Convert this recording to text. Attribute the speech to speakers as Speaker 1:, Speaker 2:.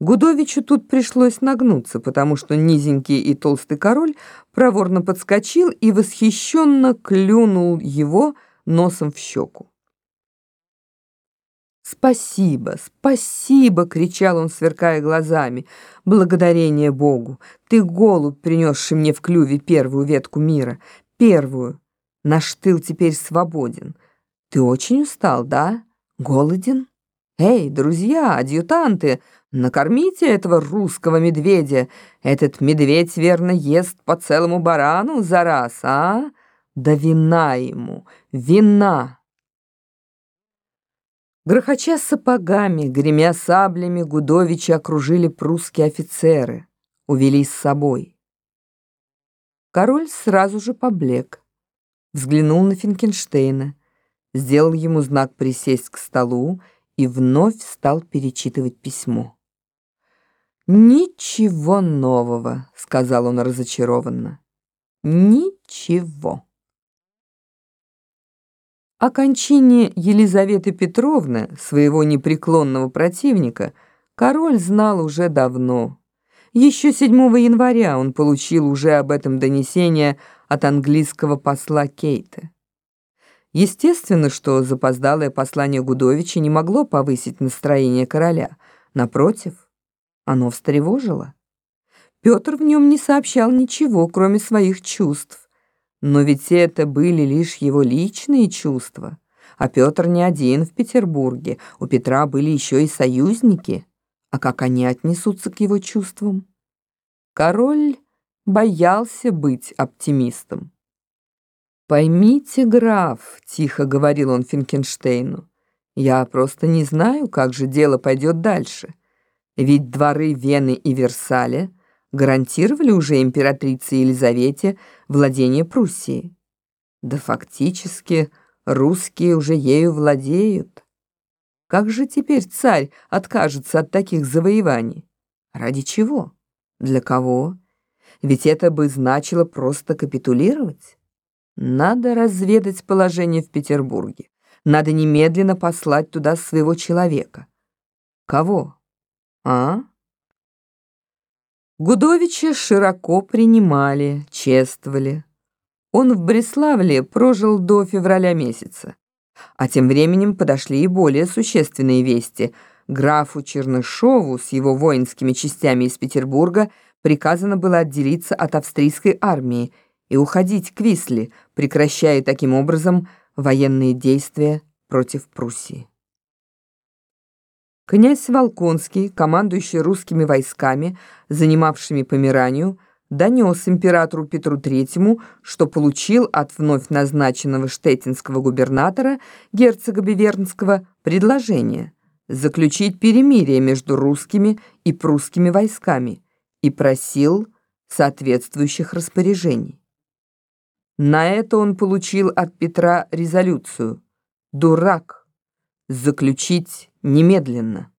Speaker 1: Гудовичу тут пришлось нагнуться, потому что низенький и толстый король проворно подскочил и восхищенно клюнул его носом в щеку. «Спасибо, спасибо!» — кричал он, сверкая глазами. «Благодарение Богу! Ты голубь, принесший мне в клюве первую ветку мира, первую. Наш тыл теперь свободен. Ты очень устал, да? Голоден? Эй, друзья, адъютанты!» Накормите этого русского медведя. Этот медведь, верно, ест по целому барану за раз, а? Да вина ему, вина!» Грохоча сапогами, гремя саблями, Гудовича окружили прусские офицеры, увели с собой. Король сразу же поблек, взглянул на Финкенштейна, сделал ему знак присесть к столу и вновь стал перечитывать письмо. «Ничего нового», — сказал он разочарованно. «Ничего». О кончине Елизаветы Петровны, своего непреклонного противника, король знал уже давно. Еще 7 января он получил уже об этом донесение от английского посла Кейта. Естественно, что запоздалое послание Гудовича не могло повысить настроение короля. Напротив, оно встревожило. Петр в нем не сообщал ничего, кроме своих чувств. Но ведь это были лишь его личные чувства. А Петр не один в Петербурге, у Петра были еще и союзники. А как они отнесутся к его чувствам? Король боялся быть оптимистом. «Поймите, граф», — тихо говорил он Финкенштейну, «я просто не знаю, как же дело пойдет дальше. Ведь дворы Вены и Версаля гарантировали уже императрице Елизавете владение Пруссии. Да фактически русские уже ею владеют. Как же теперь царь откажется от таких завоеваний? Ради чего? Для кого? Ведь это бы значило просто капитулировать. Надо разведать положение в Петербурге. Надо немедленно послать туда своего человека. Кого? А? Гудовича широко принимали, чествовали. Он в Бреславле прожил до февраля месяца. А тем временем подошли и более существенные вести. Графу Чернышову с его воинскими частями из Петербурга приказано было отделиться от австрийской армии и уходить к Висле, прекращая таким образом военные действия против Пруссии. Князь Волконский, командующий русскими войсками, занимавшими Померанию, донес императору Петру III, что получил от вновь назначенного штеттинского губернатора, герцога Бивернского, предложение заключить перемирие между русскими и прусскими войсками и просил соответствующих распоряжений. На это он получил от Петра резолюцию «Дурак! Заключить немедленно!»